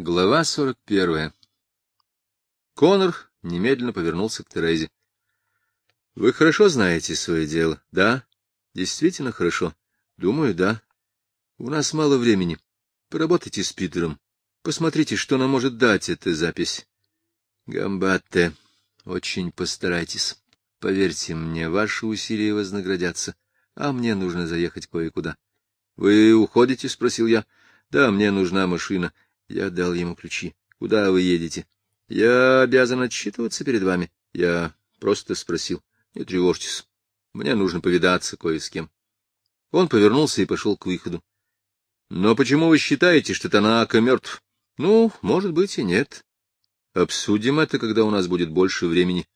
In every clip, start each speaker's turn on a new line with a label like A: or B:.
A: Глава сорок первая. Конор немедленно повернулся к Терезе. — Вы хорошо знаете свое дело, да? Действительно хорошо. Думаю, да. У нас мало времени. Поработайте с Питером. Посмотрите, что нам может дать эта запись. Гамбатте, очень постарайтесь. Поверьте мне, ваши усилия вознаградятся, а мне нужно заехать кое-куда. — Вы уходите? — спросил я. — Да, мне нужна машина. — я дал ему ключи. — Куда вы едете? — Я обязан отчитываться перед вами. Я просто спросил. — Не тревожьтесь. Мне нужно повидаться кое с кем. Он повернулся и пошел к выходу. — Но почему вы считаете, что Танака мертв? — Ну, может быть, и нет. Обсудим это, когда у нас будет больше времени.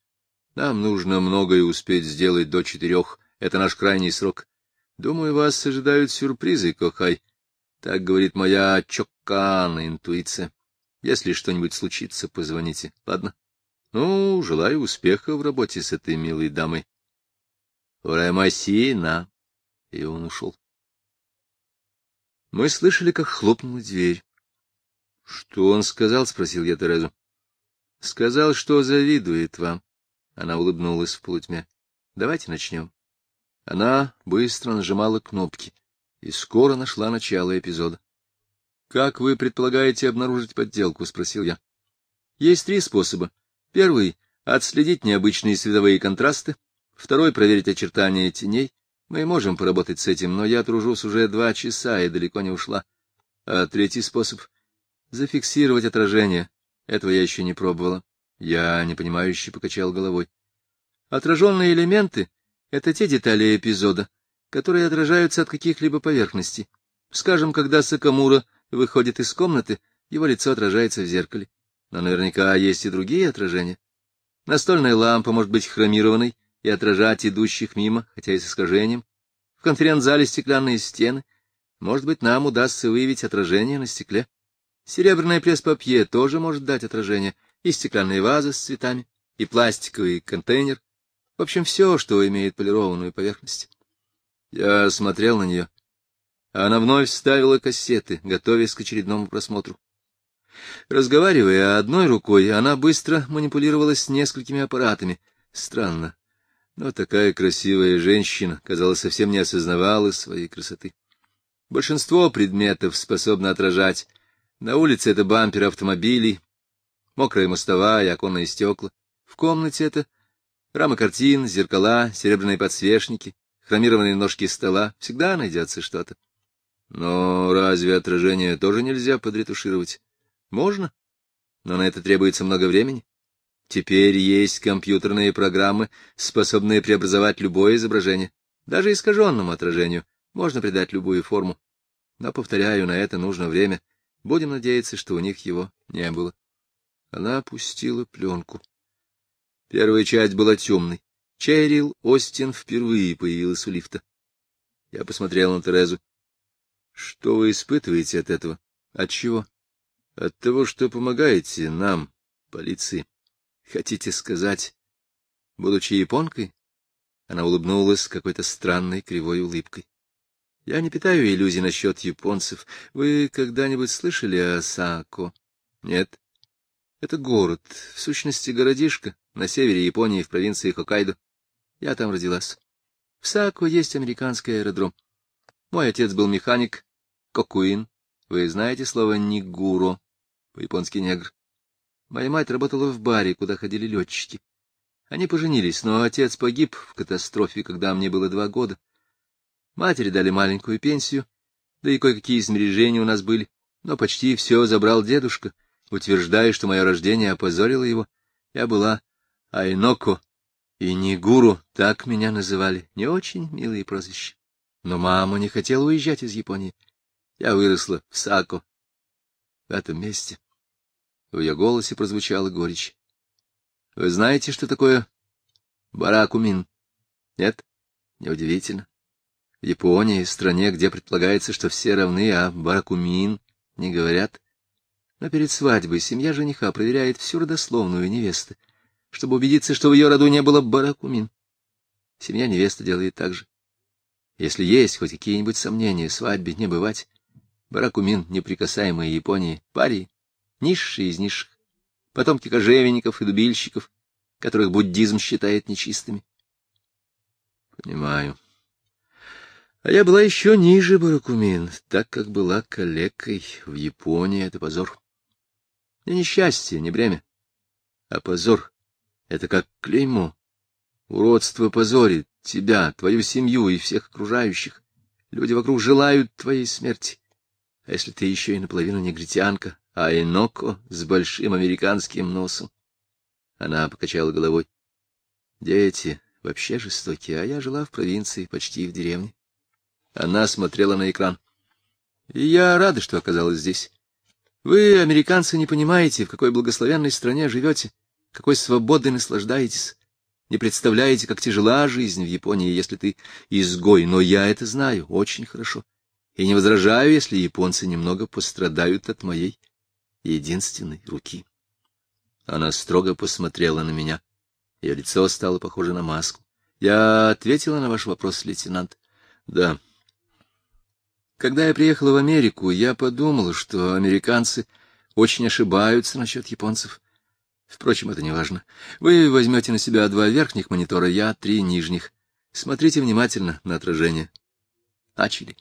A: Нам нужно многое успеть сделать до четырех. Это наш крайний срок. Думаю, вас ожидают сюрпризы, Кохай. Так говорит моя чоккана интуиция. Если что-нибудь случится, позвоните. Ладно? Ну, желаю успеха в работе с этой милой дамой. Рамасина. И он ушел. Мы слышали, как хлопнула дверь. — Что он сказал? — спросил я Терезу. — Сказал, что завидует вам. Она улыбнулась в полутьме. — Давайте начнем. Она быстро нажимала кнопки и скоро нашла начало эпизода. — Как вы предполагаете обнаружить подделку? — спросил я. — Есть три способа. Первый — отследить необычные световые контрасты. Второй — проверить очертания теней. Мы можем поработать с этим, но я тружусь уже два часа и далеко не ушла. А третий способ — зафиксировать отражение. Этого я еще не пробовала. Я непонимающе покачал головой. Отраженные элементы — это те детали эпизода, которые отражаются от каких-либо поверхностей. Скажем, когда Сакамура выходит из комнаты, его лицо отражается в зеркале. Но наверняка есть и другие отражения. Настольная лампа может быть хромированной и отражать идущих мимо, хотя и с искажением. В конференц-зале стеклянные стены. Может быть, нам удастся выявить отражение на стекле. Серебряное пресс-папье тоже может дать отражение, и стеклянная ваза с цветами, и пластиковый контейнер. В общем, все, что имеет полированную поверхность. Я смотрел на нее. Она вновь ставила кассеты, готовясь к очередному просмотру. Разговаривая одной рукой, она быстро манипулировала с несколькими аппаратами. Странно, но такая красивая женщина, казалось, совсем не осознавала своей красоты. Большинство предметов способно отражать. На улице это бампер автомобилей, мокрая мостовая, оконные стекла. В комнате это рамы картин, зеркала, серебряные подсвечники, хромированные ножки стола, всегда найдется что-то. Но разве отражение тоже нельзя подретушировать? Можно, но на это требуется много времени. Теперь есть компьютерные программы, способные преобразовать любое изображение. Даже искаженному отражению можно придать любую форму. Но, повторяю, на это нужно время. Будем надеяться, что у них его не было. Она опустила пленку. Первая часть была темной. Черил Остин впервые появилась у лифта. Я посмотрел на Терезу. — Что вы испытываете от этого? — От чего? — От того, что помогаете нам, полиции. Хотите сказать, будучи японкой? Она улыбнулась какой-то странной кривой улыбкой. — Я не питаю иллюзий насчет японцев. Вы когда-нибудь слышали о Сако? — Нет. Это город, в сущности, городишко на севере Японии, в провинции Хоккайдо. Я там родилась. В Сако есть американский аэродром. Мой отец был механик, кокуин. Вы знаете слово «нигуро», по-японски «негр». Моя мать работала в баре, куда ходили летчики. Они поженились, но отец погиб в катастрофе, когда мне было два года. Матери дали маленькую пенсию, да и кое-какие измережения у нас были, но почти все забрал дедушка, утверждая, что мое рождение опозорило его. Я была Айноко, и Нигуру, так меня называли, не очень милые прозвища. Но мама не хотела уезжать из Японии. Я выросла в Сако, в этом месте. В ее голосе прозвучала горечь. — Вы знаете, что такое баракумин? Нет? Неудивительно. В Японии, стране, где предполагается, что все равны, а баракумин не говорят. Но перед свадьбой семья жениха проверяет всю родословную невесты чтобы убедиться, что в ее роду не было баракумин. Семья невесты делает так же. Если есть хоть какие-нибудь сомнения, свадьбе не бывать. Баракумин, неприкасаемый Японии, пари, низшие из низших, потомки кожевенников и дубильщиков, которых буддизм считает нечистыми. Понимаю. А я была еще ниже, Баракумин, так как была калекой. В Японии это позор. Не несчастье, не бремя, а позор. Это как клеймо. Уродство позорит тебя, твою семью и всех окружающих. Люди вокруг желают твоей смерти. А если ты еще и наполовину негритянка, а иноко с большим американским носом? Она покачала головой. Дети вообще жестокие, а я жила в провинции, почти в деревне. Она смотрела на экран. И я рада, что оказалась здесь. Вы, американцы, не понимаете, в какой благословенной стране живете, какой свободой наслаждаетесь. Не представляете, как тяжела жизнь в Японии, если ты изгой, но я это знаю очень хорошо. И не возражаю, если японцы немного пострадают от моей единственной руки. Она строго посмотрела на меня. Ее лицо стало похоже на маску. Я ответила на ваш вопрос, лейтенант. Да. Когда я приехала в Америку, я подумала, что американцы очень ошибаются насчет японцев. Впрочем, это не важно. Вы возьмете на себя два верхних монитора, я три нижних. Смотрите внимательно на отражение. Начали.